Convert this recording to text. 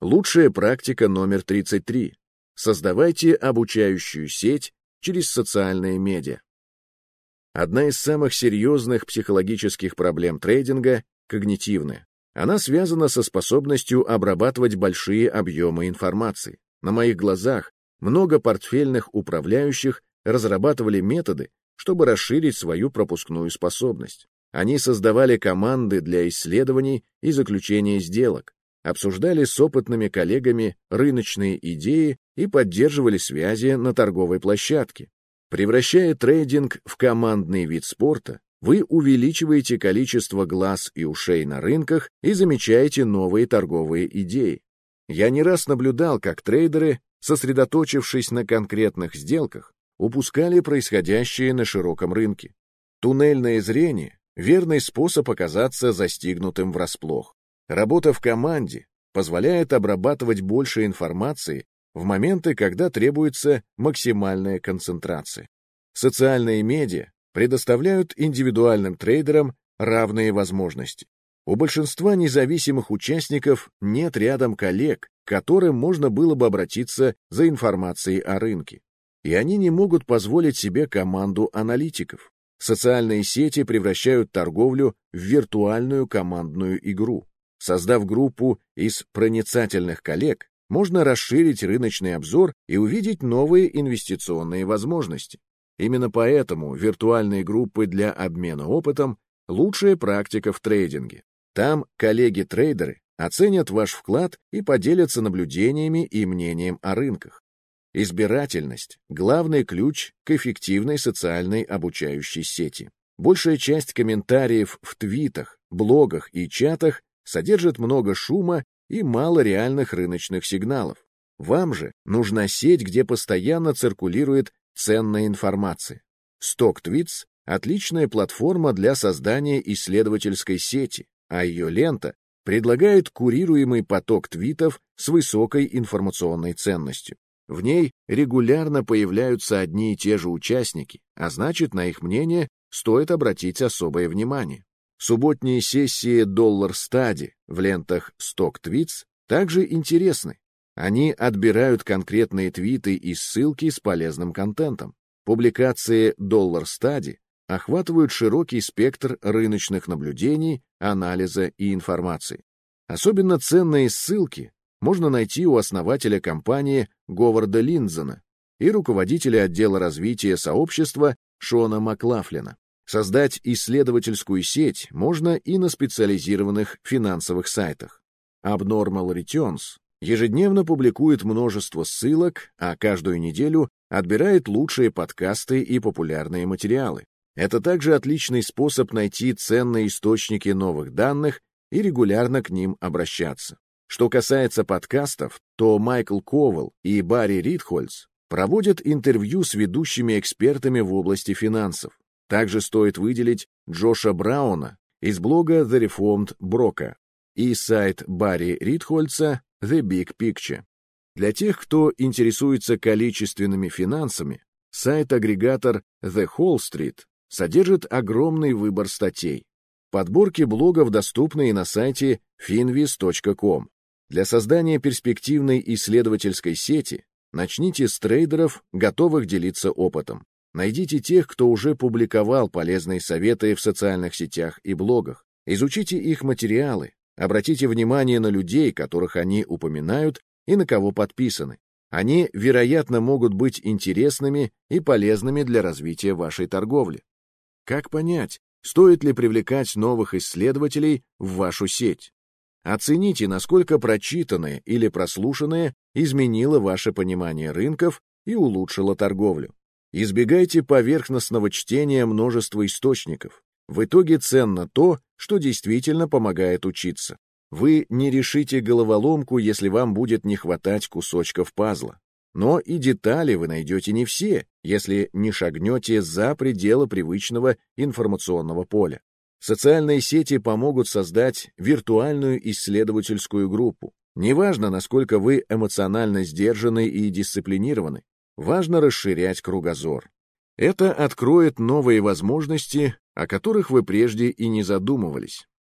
Лучшая практика номер 33. Создавайте обучающую сеть через социальные медиа. Одна из самых серьезных психологических проблем трейдинга — когнитивная. Она связана со способностью обрабатывать большие объемы информации. На моих глазах много портфельных управляющих разрабатывали методы, чтобы расширить свою пропускную способность. Они создавали команды для исследований и заключения сделок, обсуждали с опытными коллегами рыночные идеи и поддерживали связи на торговой площадке. Превращая трейдинг в командный вид спорта, вы увеличиваете количество глаз и ушей на рынках и замечаете новые торговые идеи. Я не раз наблюдал, как трейдеры, сосредоточившись на конкретных сделках, упускали происходящее на широком рынке. Туннельное зрение — верный способ оказаться застигнутым врасплох. Работа в команде позволяет обрабатывать больше информации в моменты, когда требуется максимальная концентрация. Социальные медиа предоставляют индивидуальным трейдерам равные возможности. У большинства независимых участников нет рядом коллег, к которым можно было бы обратиться за информацией о рынке. И они не могут позволить себе команду аналитиков. Социальные сети превращают торговлю в виртуальную командную игру. Создав группу из проницательных коллег, можно расширить рыночный обзор и увидеть новые инвестиционные возможности. Именно поэтому виртуальные группы для обмена опытом – лучшая практика в трейдинге. Там коллеги-трейдеры оценят ваш вклад и поделятся наблюдениями и мнением о рынках. Избирательность – главный ключ к эффективной социальной обучающей сети. Большая часть комментариев в твитах, блогах и чатах содержит много шума и мало реальных рыночных сигналов. Вам же нужна сеть, где постоянно циркулирует ценная информация. StockTweets — отличная платформа для создания исследовательской сети, а ее лента предлагает курируемый поток твитов с высокой информационной ценностью. В ней регулярно появляются одни и те же участники, а значит, на их мнение стоит обратить особое внимание. Субботние сессии Dollar Study в лентах Stock Tweets также интересны. Они отбирают конкретные твиты и ссылки с полезным контентом. Публикации Dollar Study охватывают широкий спектр рыночных наблюдений, анализа и информации. Особенно ценные ссылки можно найти у основателя компании Говарда Линдзена и руководителя отдела развития сообщества Шона Маклафлина. Создать исследовательскую сеть можно и на специализированных финансовых сайтах. Abnormal Returns ежедневно публикует множество ссылок, а каждую неделю отбирает лучшие подкасты и популярные материалы. Это также отличный способ найти ценные источники новых данных и регулярно к ним обращаться. Что касается подкастов, то Майкл Ковал и Барри Ридхольц проводят интервью с ведущими экспертами в области финансов. Также стоит выделить Джоша Брауна из блога The Reformed Broker и сайт Барри Ридхольца The Big Picture. Для тех, кто интересуется количественными финансами, сайт-агрегатор The Wall Street содержит огромный выбор статей. Подборки блогов доступны и на сайте finviz.com. Для создания перспективной исследовательской сети начните с трейдеров, готовых делиться опытом. Найдите тех, кто уже публиковал полезные советы в социальных сетях и блогах. Изучите их материалы, обратите внимание на людей, которых они упоминают и на кого подписаны. Они, вероятно, могут быть интересными и полезными для развития вашей торговли. Как понять, стоит ли привлекать новых исследователей в вашу сеть? Оцените, насколько прочитанное или прослушанное изменило ваше понимание рынков и улучшило торговлю. Избегайте поверхностного чтения множества источников. В итоге ценно то, что действительно помогает учиться. Вы не решите головоломку, если вам будет не хватать кусочков пазла. Но и детали вы найдете не все, если не шагнете за пределы привычного информационного поля. Социальные сети помогут создать виртуальную исследовательскую группу. Неважно, насколько вы эмоционально сдержаны и дисциплинированы, важно расширять кругозор. Это откроет новые возможности, о которых вы прежде и не задумывались.